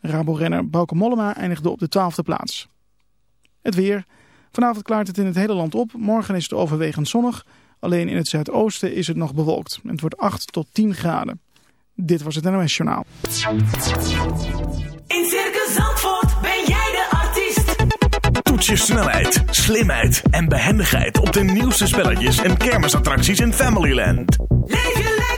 Rabo-renner Bauke Mollema eindigde op de twaalfde plaats. Het weer. Vanavond klaart het in het hele land op. Morgen is het overwegend zonnig. Alleen in het zuidoosten is het nog bewolkt. Het wordt 8 tot 10 graden. Dit was het NOS Journaal. In Circus Zandvoort ben jij de artiest. Toets je snelheid, slimheid en behendigheid op de nieuwste spelletjes en kermisattracties in Familyland. Leef je lekker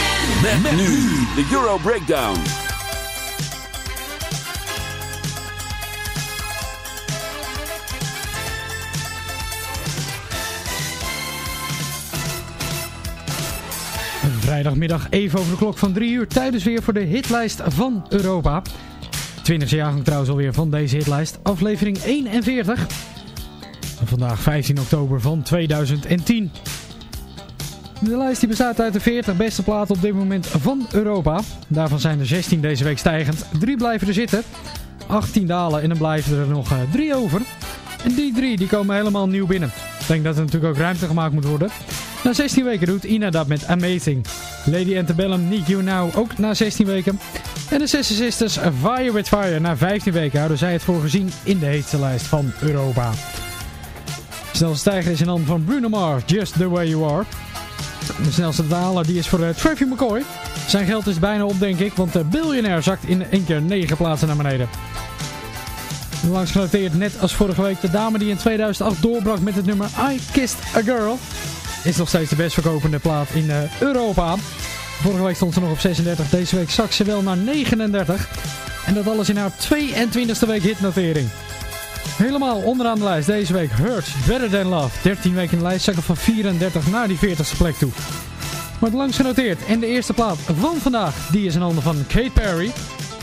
Met, nu de Euro Breakdown. Vrijdagmiddag even over de klok van 3 uur. Tijdens weer voor de hitlijst van Europa. 20e jaargang trouwens alweer van deze hitlijst. Aflevering 41. En vandaag 15 oktober van 2010. De lijst die bestaat uit de 40 beste platen op dit moment van Europa. Daarvan zijn er 16 deze week stijgend. 3 blijven er zitten. 18 dalen en dan blijven er nog 3 over. En die drie die komen helemaal nieuw binnen. Ik denk dat er natuurlijk ook ruimte gemaakt moet worden. Na 16 weken doet Ina dat met Amazing. Lady Antebellum, Need You Now ook na 16 weken. En de Sister Sisters Fire With Fire na 15 weken houden zij het voor gezien in de heetste lijst van Europa. Snelste stijger is in handen van Bruno Mars, Just The Way You Are. De snelste daler die is voor uh, McCoy. Zijn geld is bijna op denk ik, want de biljonair zakt in één keer 9 plaatsen naar beneden. Langs genoteerd, net als vorige week, de dame die in 2008 doorbrak met het nummer I Kissed a Girl. Is nog steeds de best verkopende plaat in eh, Europa. Vorige week stond ze nog op 36, deze week zak ze wel naar 39. En dat alles in haar 22e week hitnotering. Helemaal onderaan de lijst deze week Hurt Better Than Love. 13 weken in de lijst, zakken van 34 naar die 40ste plek toe. Wordt langs genoteerd. En de eerste plaat van vandaag, die is in handen van Kate Perry.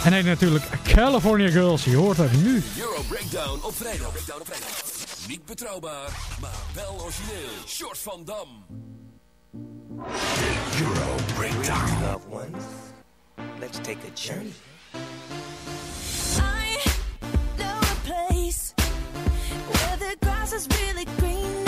En heet natuurlijk California Girls. Je hoort er nu. Euro Breakdown op vrijdag. Breakdown op vrijdag. Niet betrouwbaar, maar wel origineel. Short van Dam. Euro Breakdown. loved ones. Let's take a journey. I know a place grass is really greener.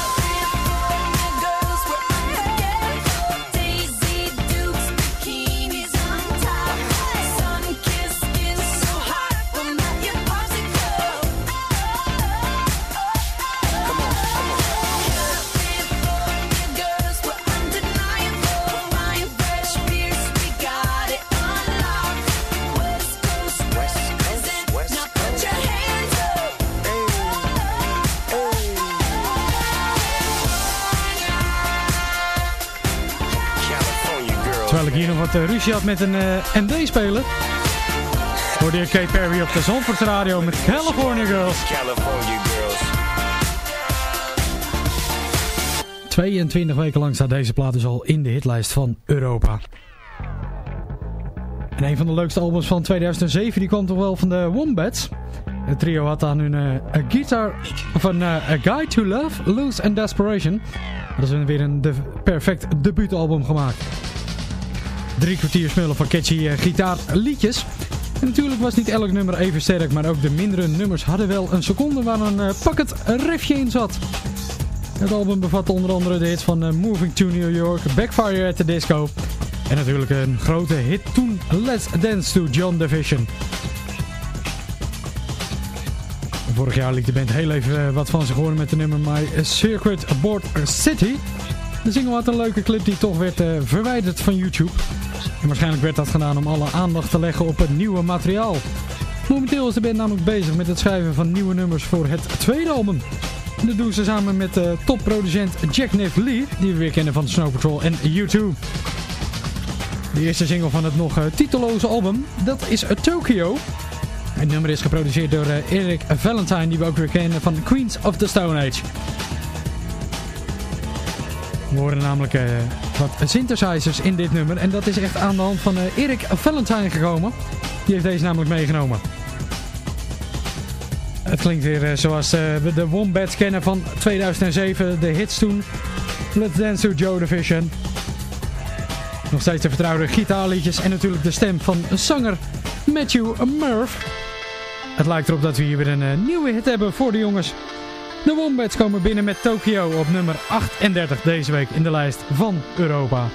Wat eh, ruzie had met een eh, MD-speler. Hoorde je Kate Perry op de Zandvoorts Radio met California Girls. California girls. 22 weken lang staat deze plaat dus al in de hitlijst van Europa. En een van de leukste albums van 2007 die kwam toch wel van de Wombats. Het trio had aan hun A Guitar van eh, A Guide to Love, Lose and Desperation. Dat is weer een de perfect debuutalbum gemaakt. Drie kwartier smullen van catchy eh, gitaarliedjes. En natuurlijk was niet elk nummer even sterk, maar ook de mindere nummers hadden wel een seconde waar een uh, pakket refje in zat. Het album bevat onder andere de hits van eh, Moving to New York, Backfire at the Disco en natuurlijk een grote hit toen Let's Dance to John Division. Vorig jaar liet de band heel even eh, wat van zich horen met de nummer My Circuit Board City. De single had een leuke clip die toch werd eh, verwijderd van YouTube. En waarschijnlijk werd dat gedaan om alle aandacht te leggen op het nieuwe materiaal. Momenteel is de band namelijk bezig met het schrijven van nieuwe nummers voor het tweede album. En dat doen ze samen met uh, topproducent Jack Niff Lee, die we weer kennen van Snow Patrol en U2. De eerste single van het nog uh, titelloze album, dat is Tokyo. Het nummer is geproduceerd door Eric Valentine, die we ook weer kennen van Queens of the Stone Age. We horen namelijk uh, wat synthesizers in dit nummer. En dat is echt aan de hand van uh, Eric Valentine gekomen. Die heeft deze namelijk meegenomen. Het klinkt weer uh, zoals we de Wombats kennen van 2007. De hits toen. Let's Dance to Joe Division. Nog steeds de vertrouwde gitaarliedjes. En natuurlijk de stem van zanger Matthew Murph. Het lijkt erop dat we hier weer een nieuwe hit hebben voor de jongens. De Wombats komen binnen met Tokyo op nummer 38 deze week in de lijst van Europa.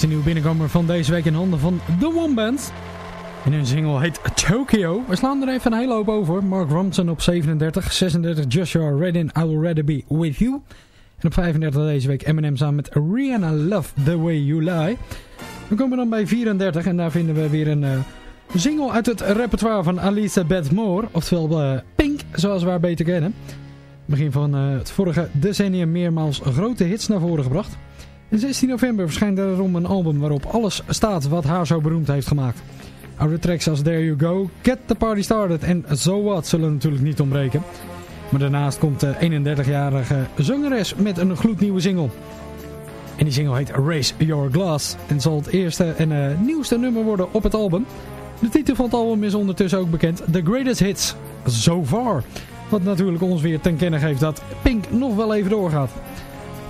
De nieuwe binnenkomer van deze week in handen van The One Band. En hun single heet Tokyo. We slaan er even een hele hoop over. Mark Ronson op 37, 36 Joshua Redin, I Will Rather Be With You. En op 35 deze week Eminem samen met Rihanna Love The Way You Lie. We komen dan bij 34 en daar vinden we weer een eh, single uit het repertoire van Elizabeth Moore. Oftewel eh, Pink, zoals we haar beter kennen. Begin van eh, het vorige decennium meermaals grote hits naar voren gebracht. En 16 november verschijnt daarom een album waarop alles staat wat haar zo beroemd heeft gemaakt. Oude tracks als There You Go, Get The Party Started en So What zullen natuurlijk niet ontbreken. Maar daarnaast komt de 31-jarige zangeres met een gloednieuwe single. En die single heet Raise Your Glass en zal het eerste en eh, nieuwste nummer worden op het album. De titel van het album is ondertussen ook bekend, The Greatest Hits So Far. Wat natuurlijk ons weer ten kennen geeft dat Pink nog wel even doorgaat.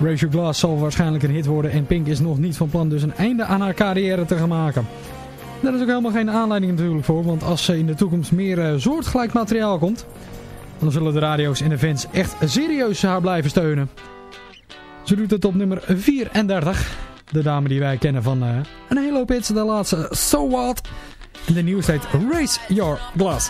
Raise Your Glass zal waarschijnlijk een hit worden en Pink is nog niet van plan dus een einde aan haar carrière te gaan maken. Daar is ook helemaal geen aanleiding natuurlijk voor, want als er in de toekomst meer eh, soortgelijk materiaal komt, dan zullen de radio's en de fans echt serieus haar blijven steunen. Ze doet het op nummer 34. De dame die wij kennen van eh, een hele hoop de laatste So What. En de nieuwste heet Raise Your Glass.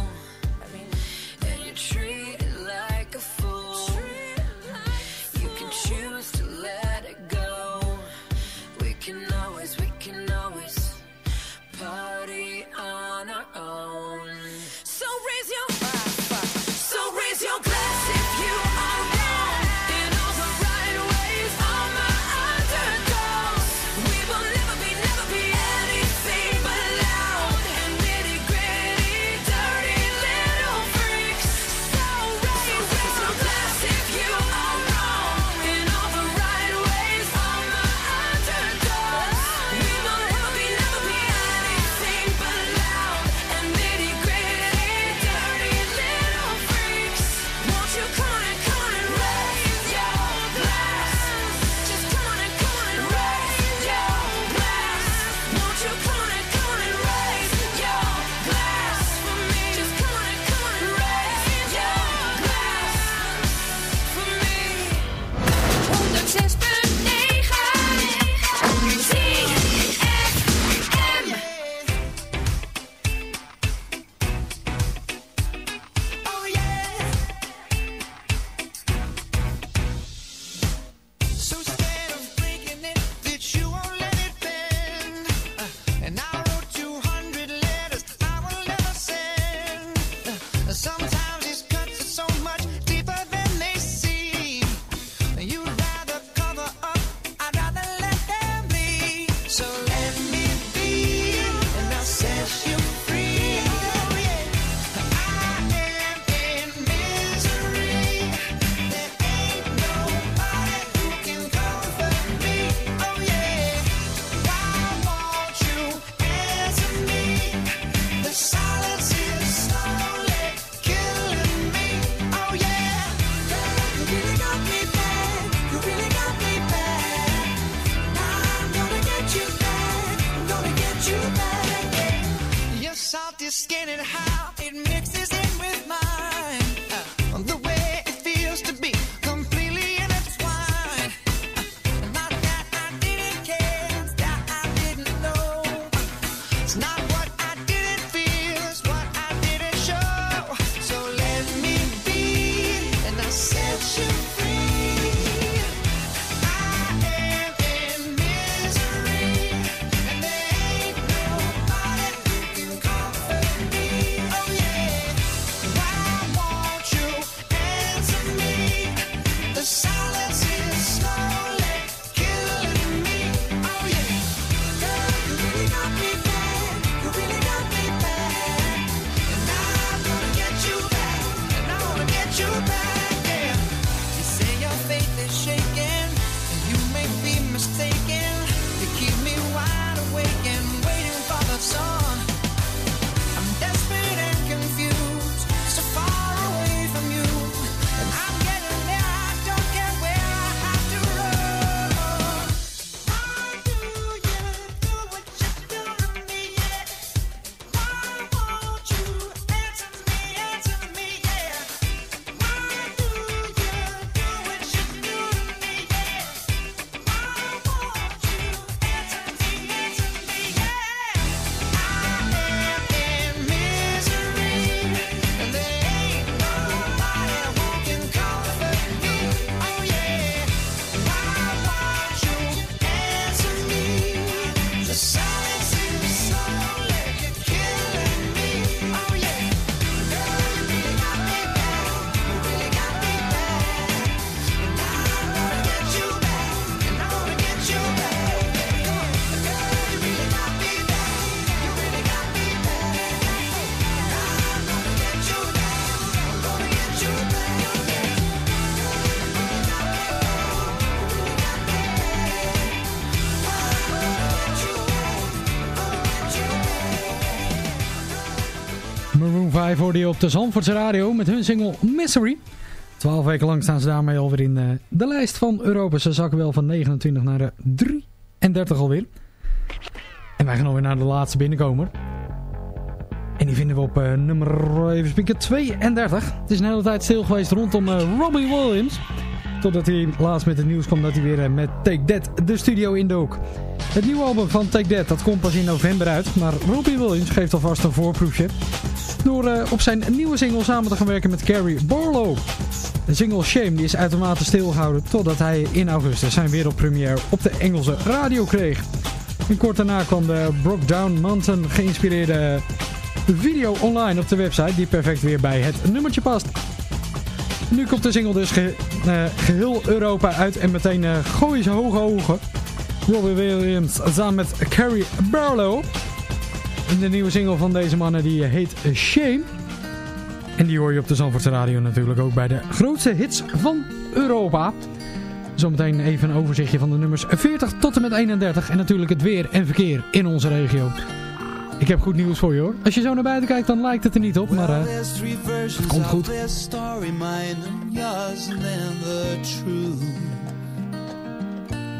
je op de Zandvoortse radio met hun single Misery. Twaalf weken lang staan ze daarmee alweer in eh, de lijst van Europa. Ze zakken wel van 29 naar de 33 alweer. En wij gaan alweer naar de laatste binnenkomer. En die vinden we op eh, nummer even spieken, 32. Het is een hele tijd stil geweest rondom eh, Robbie Williams. Totdat hij laatst met het nieuws kwam dat hij weer eh, met Take That de studio indook. Het nieuwe album van Take That dat komt pas in november uit. Maar Robbie Williams geeft alvast een voorproefje. Door eh, op zijn nieuwe single samen te gaan werken met Carrie Barlow. De single Shame die is uitermate stilgehouden totdat hij in augustus zijn wereldpremière op de Engelse radio kreeg. En kort daarna kwam de Broke Down Mountain geïnspireerde video online op de website die perfect weer bij het nummertje past. Nu komt de single dus eh, geheel Europa uit en meteen uh, gooien ze hoge ogen. Robbie Williams samen met Carrie Barlow. De nieuwe single van deze mannen die heet Shame. En die hoor je op de Zandvoortse Radio natuurlijk ook bij de grootste hits van Europa. Zometeen even een overzichtje van de nummers 40 tot en met 31. En natuurlijk het weer en verkeer in onze regio. Ik heb goed nieuws voor je hoor. Als je zo naar buiten kijkt dan lijkt het er niet op. Maar eh, versions komt goed.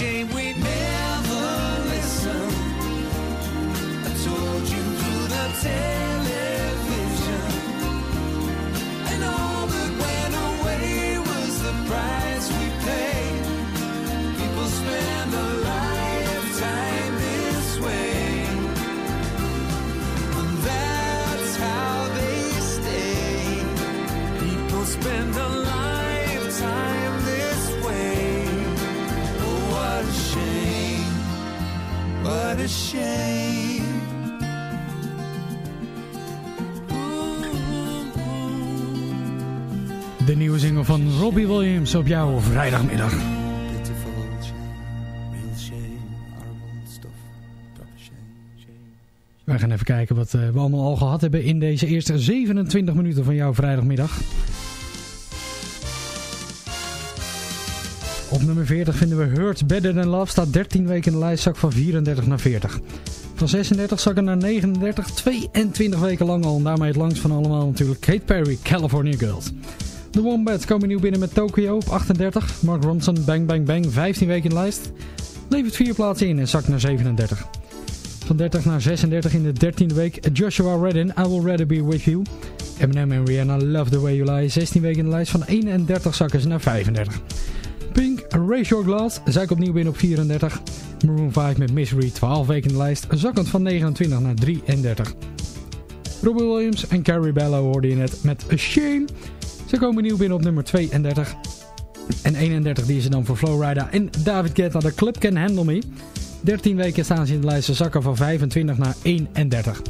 shame we de nieuwe single van Robbie Williams op jouw vrijdagmiddag. We gaan even kijken wat eh, we allemaal al gehad hebben in deze eerste 27 minuten van jouw vrijdagmiddag. Nummer 40 vinden we Hurts Better Than Love. Staat 13 weken in de lijst, zak van 34 naar 40. Van 36 zakken naar 39, 22 weken lang al. En daarmee het langst van allemaal natuurlijk Kate Perry, California Girls. De Wombats komen nieuw binnen met Tokyo op 38. Mark Ronson, Bang Bang Bang, 15 weken in de lijst. Levert 4 plaatsen in en zakt naar 37. Van 30 naar 36 in de 13e week Joshua Redden, I Will Rather Be With You. Eminem en Rihanna, Love The Way You Lie, 16 weken in de lijst. Van 31 zakken ze naar 35. Raise Your Glass, zak opnieuw binnen op 34. Maroon 5 met Misery, 12 weken in de lijst, zakkend van 29 naar 33. Robbie Williams en Carrie Bello hoorde je net met A Shame. Ze komen nieuw binnen op nummer 32. En 31 die is dan voor Flowrider en David Guetta, de Club Can Handle Me. 13 weken staan ze in de lijst, ze zakken van 25 naar 31.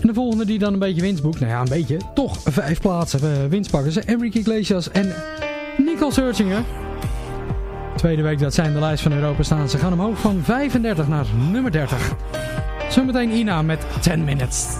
En de volgende die dan een beetje winst boekt, nou ja een beetje, toch vijf plaatsen uh, winst pakken ze. Enrique Iglesias en Nicole Searchinger. Tweede week dat zij in de lijst van Europa staan. Ze gaan omhoog van 35 naar nummer 30. Zometeen Ina met 10 Minutes.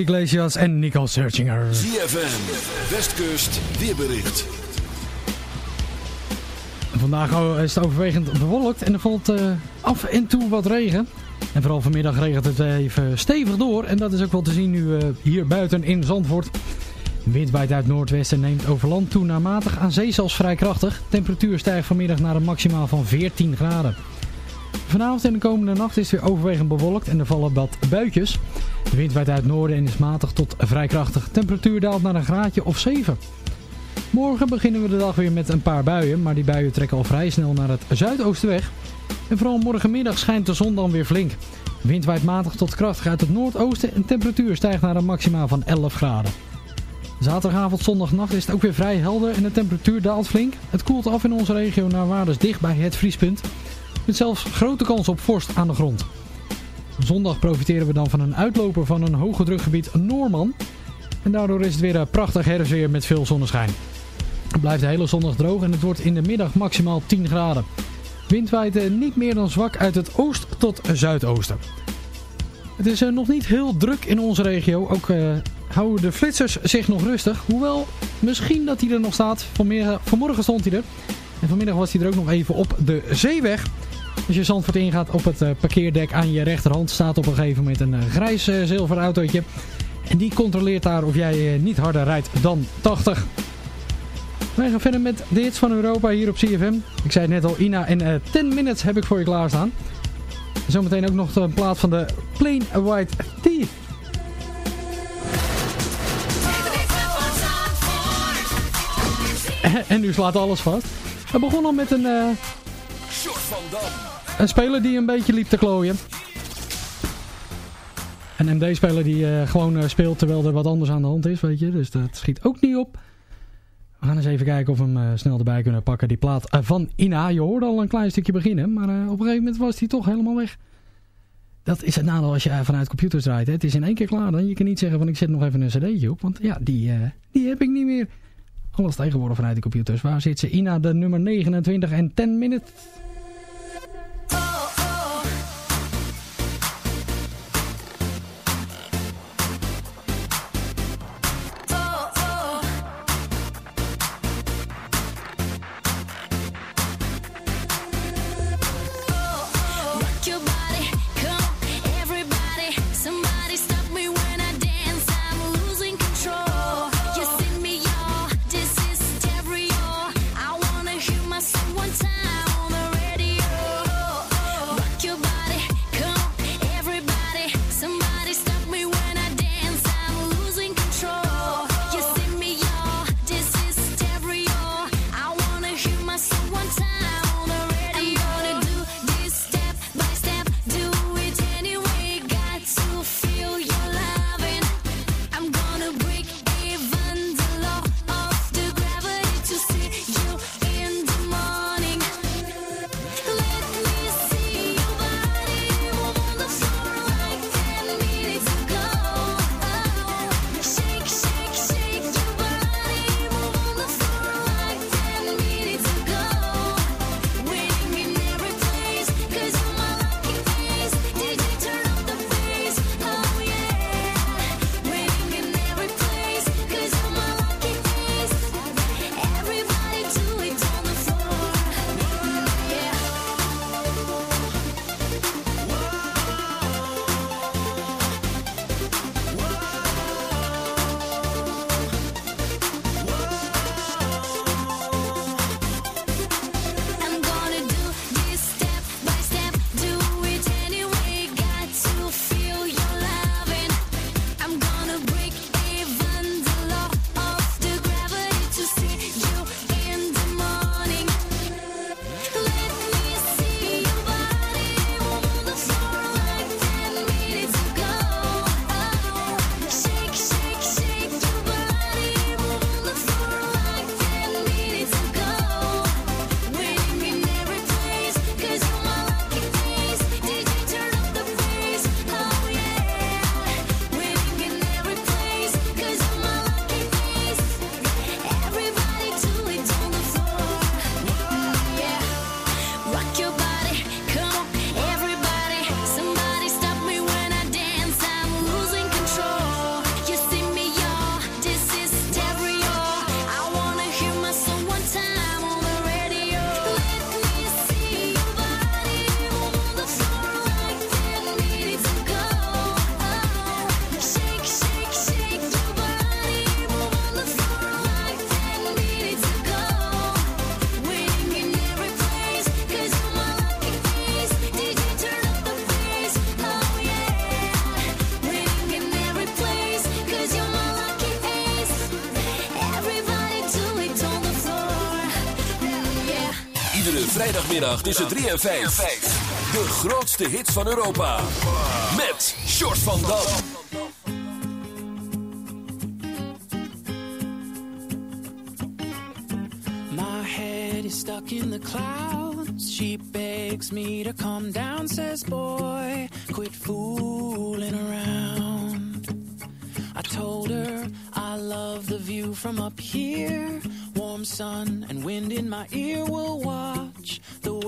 Enrique Iglesias en Nico Searchinger. ZFM, Westkust, weerbericht. Vandaag is het overwegend bewolkt en er valt eh, af en toe wat regen. En vooral vanmiddag regent het even stevig door. En dat is ook wel te zien nu eh, hier buiten in Zandvoort. De wind waait uit noordwesten neemt over land toe naar matig. Aan zee zelfs vrij krachtig. Temperatuur stijgt vanmiddag naar een maximaal van 14 graden. Vanavond en de komende nacht is weer overwegend bewolkt en er vallen wat buitjes. De wind waait uit het noorden en is matig tot vrij krachtig. Temperatuur daalt naar een graadje of 7. Morgen beginnen we de dag weer met een paar buien, maar die buien trekken al vrij snel naar het zuidoosten weg. En vooral morgenmiddag schijnt de zon dan weer flink. Wind waait matig tot krachtig uit het noordoosten en temperatuur stijgt naar een maximaal van 11 graden. Zaterdagavond, zondagnacht is het ook weer vrij helder en de temperatuur daalt flink. Het koelt af in onze regio naar waardes dicht bij het vriespunt. Met zelfs grote kans op vorst aan de grond. Zondag profiteren we dan van een uitloper van een hoge drukgebied Noorman. En daardoor is het weer een prachtig herfstweer met veel zonneschijn. Het blijft de hele zondag droog en het wordt in de middag maximaal 10 graden. Wind waait eh, niet meer dan zwak uit het oost tot zuidoosten. Het is eh, nog niet heel druk in onze regio. Ook eh, houden de flitsers zich nog rustig. Hoewel, misschien dat hij er nog staat. Vanmorgen, vanmorgen stond hij er. En vanmiddag was hij er ook nog even op de zeeweg. Als je Zandvoort ingaat op het eh, parkeerdek aan je rechterhand staat op een gegeven moment een eh, grijs eh, zilver autootje. En die controleert daar of jij niet harder rijdt dan 80. Wij gaan verder met de hits van Europa hier op CFM. Ik zei het net al, Ina en eh 10 Minutes heb ik voor je klaarstaan. Zometeen ook nog een plaat van de Plain White Teeth. En nu slaat alles vast. We begonnen met een, Short van Dam. Een speler die een beetje liep te klooien. Een MD-speler die eh, gewoon eh, speelt terwijl er wat anders aan de hand is, weet je. Dus dat schiet ook niet op. We gaan eens even kijken of we hem eh, snel erbij kunnen pakken. Die plaat van Ina. Je hoorde al een klein stukje beginnen, maar op een gegeven moment was hij toch helemaal weg. Dat is het nadeel als je vanuit computers draait. Hè. Het is in één keer klaar dan. Je kan niet zeggen van ik zet nog even een cd'tje op. Want ja, die, die heb ik niet meer. Alles tegenwoordig vanuit de computers. Waar zit ze? Ina, de nummer 29 en 10 minutes. Vrijdagmiddag tussen 3 en 5. De grootste hits van Europa. Met Short van Dam. My head is stuck in the clouds. She begs me to come down, says, Boy, quit fooling around. I told her I love the view from up here. Warm sun and wind in my ear will watch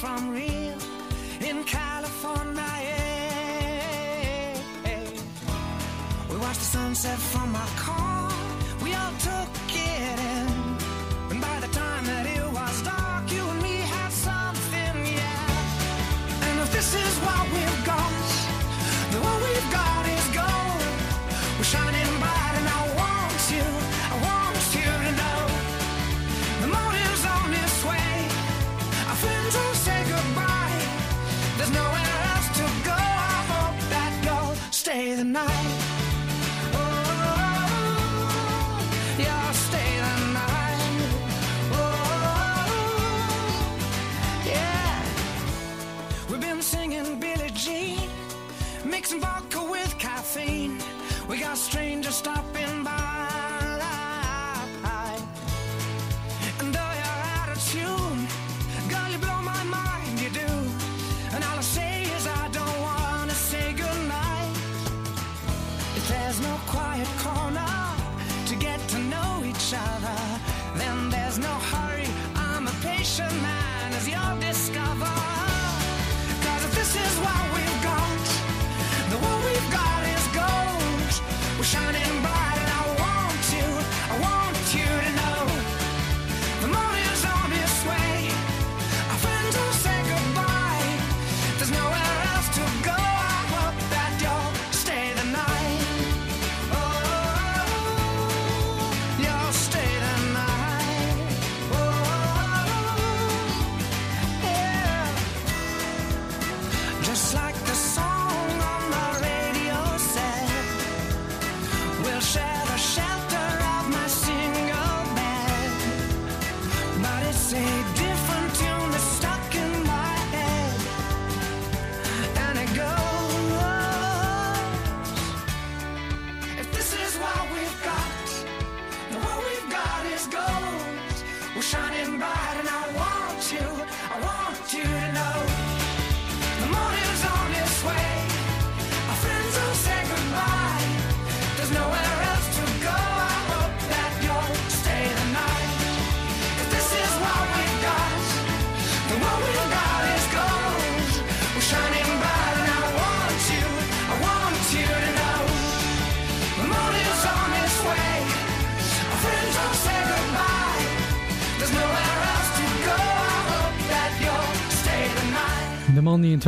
from real in California. yeah. We watched the sunset from our car,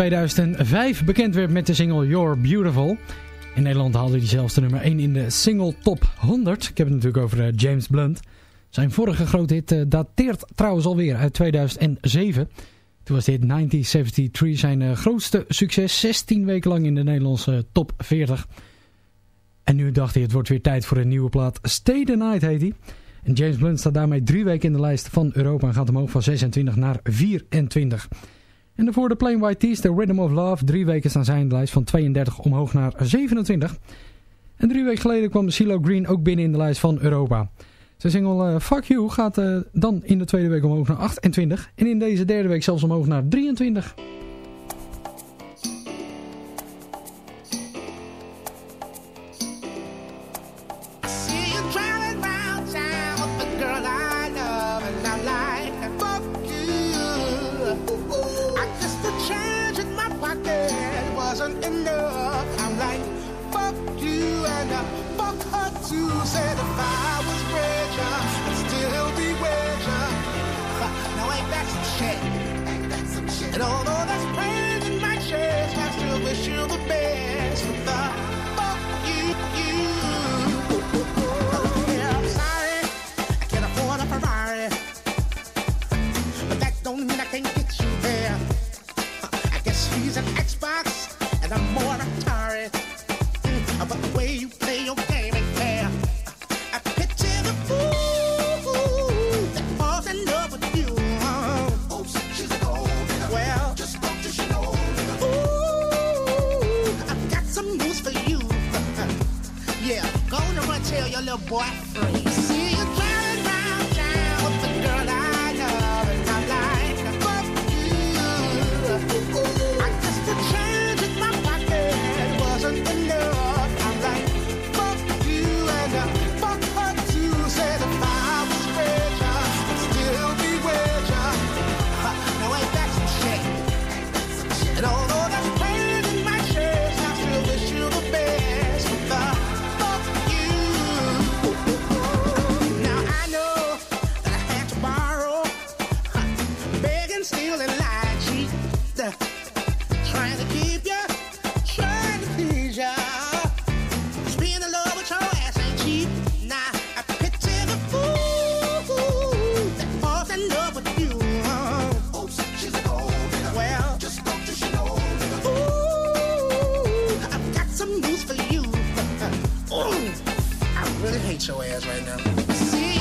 2005 bekend werd met de single You're Beautiful. In Nederland haalde hij zelfs de nummer 1 in de single top 100. Ik heb het natuurlijk over eh, James Blunt. Zijn vorige grote hit eh, dateert trouwens alweer uit 2007. Toen was dit 1973 zijn eh, grootste succes. 16 weken lang in de Nederlandse top 40. En nu dacht hij het wordt weer tijd voor een nieuwe plaat. Stay the Night heet hij. En James Blunt staat daarmee drie weken in de lijst van Europa. En gaat omhoog van 26 naar 24. En daarvoor de Plain White Tees, The Rhythm of Love. Drie weken staan zijn de lijst van 32 omhoog naar 27. En drie weken geleden kwam Silo Green ook binnen in de lijst van Europa. Zijn single eh, Fuck You gaat eh, dan in de tweede week omhoog naar 28. En in deze derde week zelfs omhoog naar 23. really hate your ass right now. See?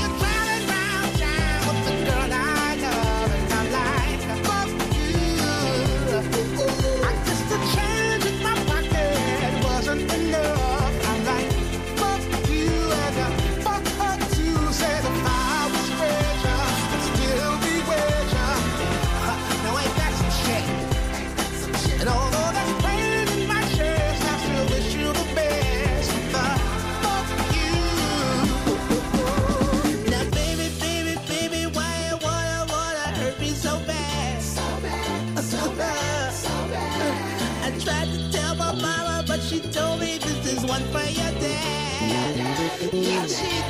Yeah.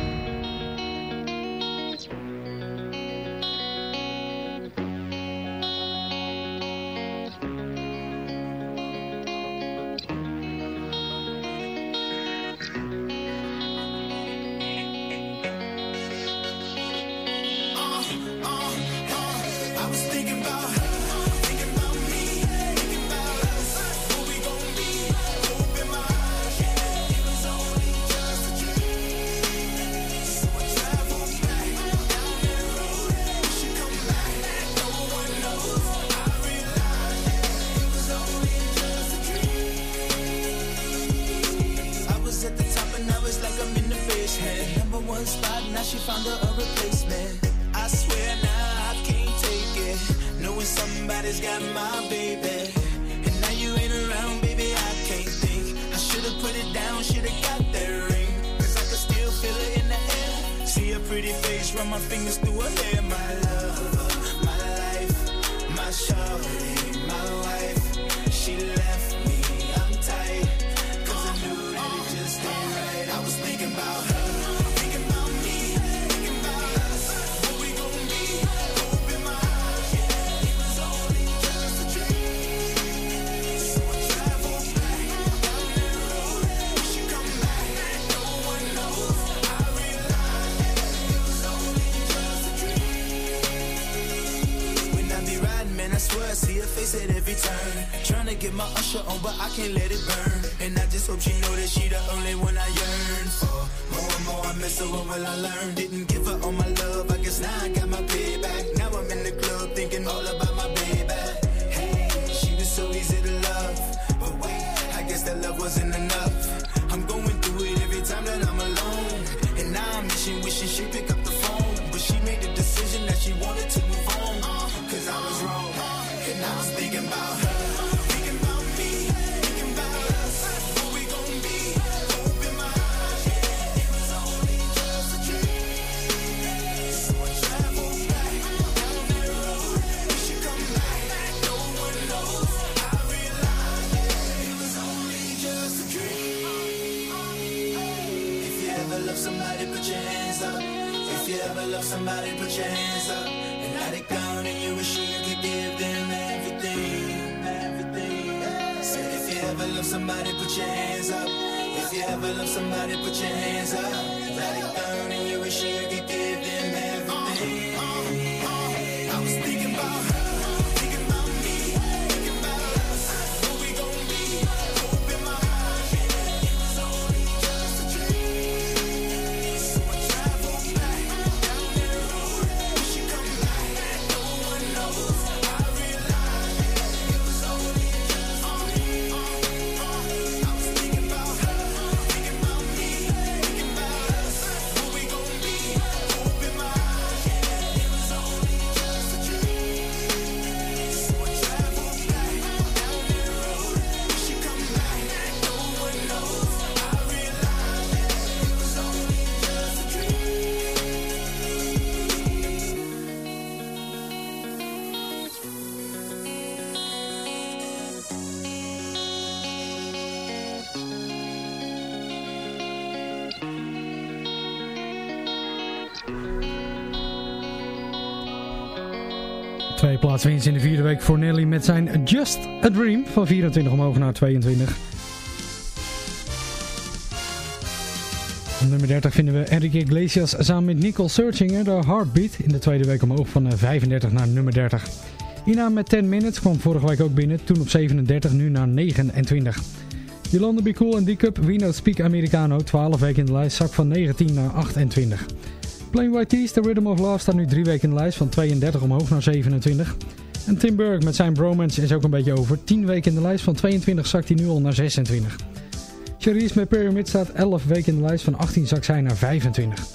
Somebody put your hands up. plaatswinst in de vierde week voor Nelly met zijn Just a Dream van 24 omhoog naar 22. Op nummer 30 vinden we Enrique Iglesias samen met Nicole Searchinger, de Heartbeat, in de tweede week omhoog van eh, 35 naar nummer 30. Ina met 10 Minutes kwam vorige week ook binnen, toen op 37, nu naar 29. Jolanda Be Cool en D-Cup, We nou Speak Americano, 12 weken in de lijst, zak van 19 naar 28. Plain White The Rhythm of Love staat nu drie weken in de lijst van 32 omhoog naar 27. En Tim Burke met zijn bromance is ook een beetje over. 10 weken in de lijst van 22 zakt hij nu al naar 26. Cherise met Pyramid staat 11 weken in de lijst van 18 zakt zij naar 25.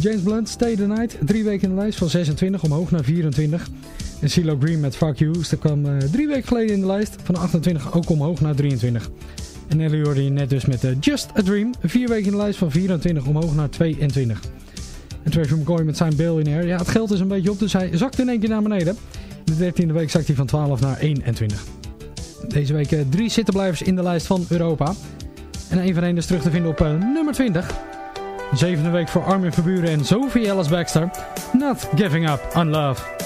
James Blunt, Stay the Night, 3 weken in de lijst van 26 omhoog naar 24. En CeeLo Green met Fuck You, dat kwam eh, drie weken geleden in de lijst van 28 ook omhoog naar 23. En Ellie hoorde je net dus met eh, Just a Dream, vier weken in de lijst van 24 omhoog naar 22. En Treasure McCoy met zijn Billionaire. Ja, het geld is een beetje op, dus hij zakt in één keer naar beneden. De 13e week zakt hij van 12 naar 21. Deze week eh, drie zittenblijvers in de lijst van Europa. En één van hen is terug te vinden op eh, nummer 20. Zevende week voor Armin Verburen en Sophie Ellis Baxter. Not giving up on love.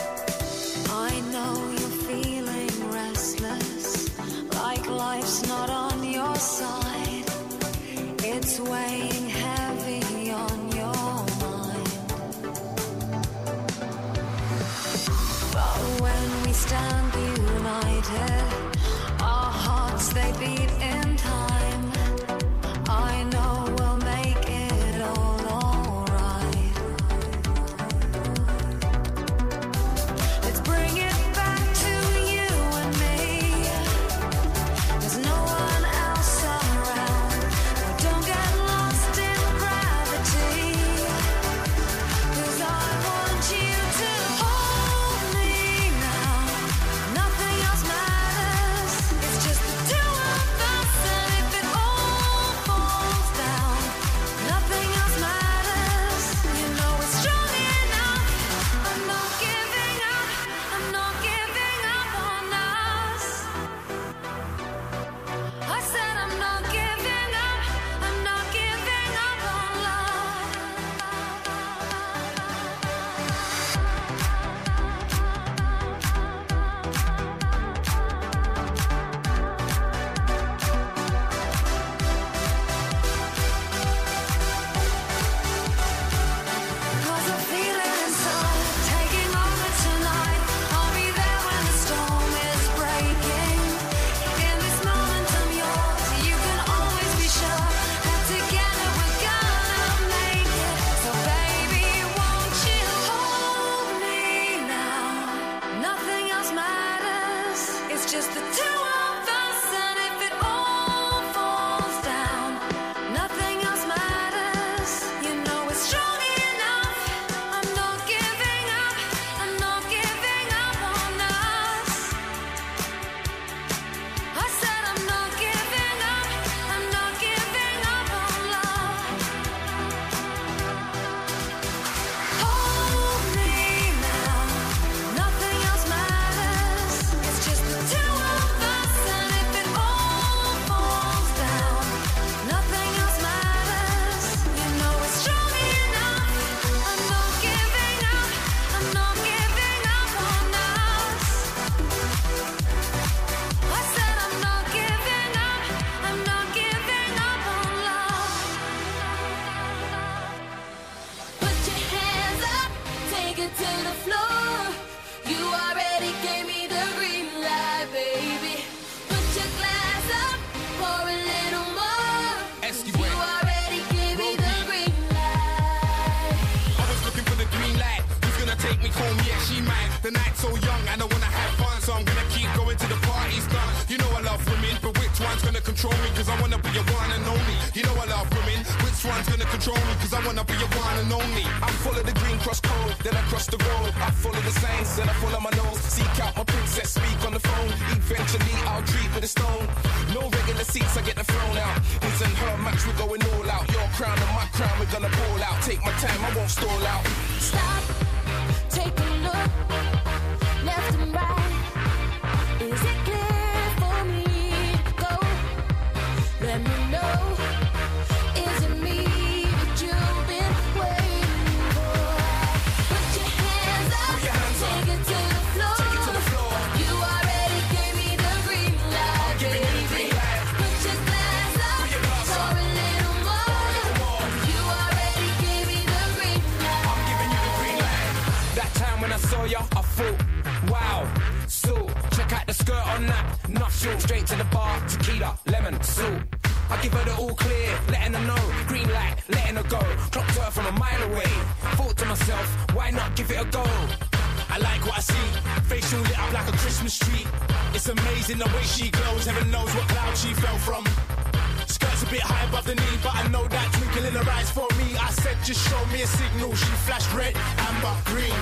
in her eyes for me. I said, just show me a signal. She flashed red, amber, green.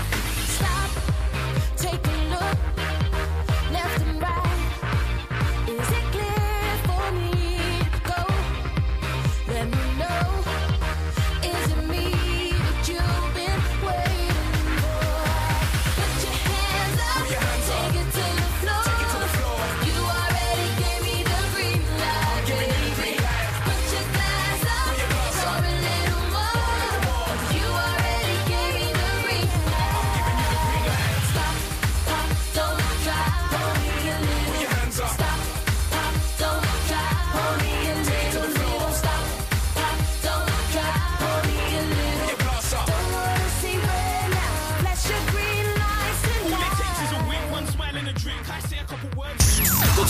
Stop, take me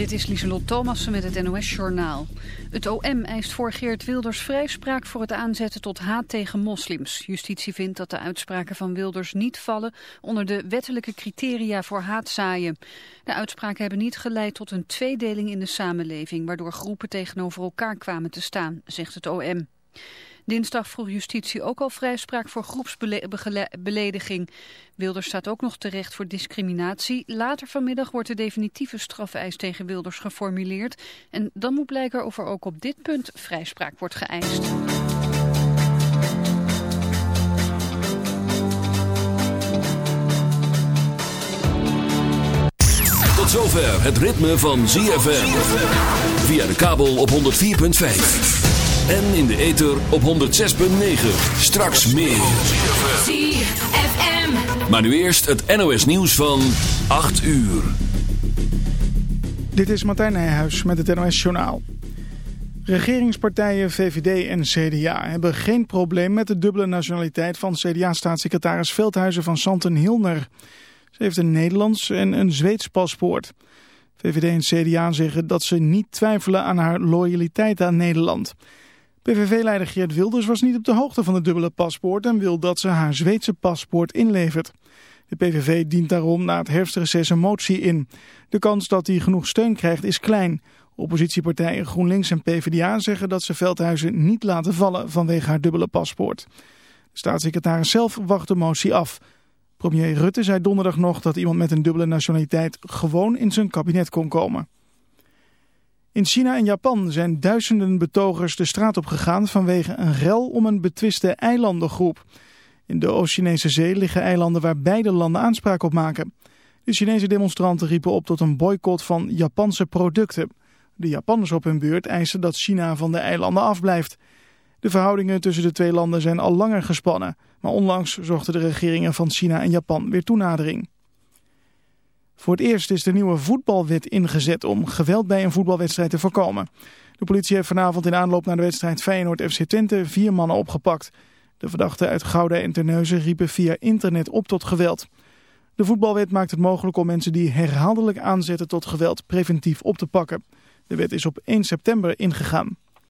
Dit is Lieselot Thomassen met het NOS-journaal. Het OM eist voor Geert Wilders vrijspraak voor het aanzetten tot haat tegen moslims. Justitie vindt dat de uitspraken van Wilders niet vallen onder de wettelijke criteria voor haatzaaien. De uitspraken hebben niet geleid tot een tweedeling in de samenleving, waardoor groepen tegenover elkaar kwamen te staan, zegt het OM. Dinsdag vroeg justitie ook al vrijspraak voor groepsbelediging. Wilders staat ook nog terecht voor discriminatie. Later vanmiddag wordt de definitieve strafeis tegen Wilders geformuleerd. En dan moet blijken of er ook op dit punt vrijspraak wordt geëist. Tot zover het ritme van ZFM. Via de kabel op 104.5. En in de ether op 106.9. Straks meer. ZFM. Maar nu eerst het NOS nieuws van 8 uur. Dit is Martijn Nijhuis met het NOS Journaal. Regeringspartijen VVD en CDA hebben geen probleem met de dubbele nationaliteit van CDA-staatssecretaris Veldhuizen van Santen Hilner. Ze heeft een Nederlands en een Zweeds paspoort. VVD en CDA zeggen dat ze niet twijfelen aan haar loyaliteit aan Nederland. PVV-leider Geert Wilders was niet op de hoogte van het dubbele paspoort en wil dat ze haar Zweedse paspoort inlevert. De PVV dient daarom na het herfstreces een motie in. De kans dat hij genoeg steun krijgt is klein. Oppositiepartijen GroenLinks en PvdA zeggen dat ze Veldhuizen niet laten vallen vanwege haar dubbele paspoort. De staatssecretaris zelf wacht de motie af. Premier Rutte zei donderdag nog dat iemand met een dubbele nationaliteit gewoon in zijn kabinet kon komen. In China en Japan zijn duizenden betogers de straat op gegaan vanwege een rel om een betwiste eilandengroep. In de Oost-Chinese zee liggen eilanden waar beide landen aanspraak op maken. De Chinese demonstranten riepen op tot een boycott van Japanse producten. De Japanners op hun beurt eisen dat China van de eilanden afblijft. De verhoudingen tussen de twee landen zijn al langer gespannen, maar onlangs zochten de regeringen van China en Japan weer toenadering. Voor het eerst is de nieuwe voetbalwet ingezet om geweld bij een voetbalwedstrijd te voorkomen. De politie heeft vanavond in aanloop naar de wedstrijd Feyenoord-FC Twente vier mannen opgepakt. De verdachten uit Gouda en Terneuzen riepen via internet op tot geweld. De voetbalwet maakt het mogelijk om mensen die herhaaldelijk aanzetten tot geweld preventief op te pakken. De wet is op 1 september ingegaan.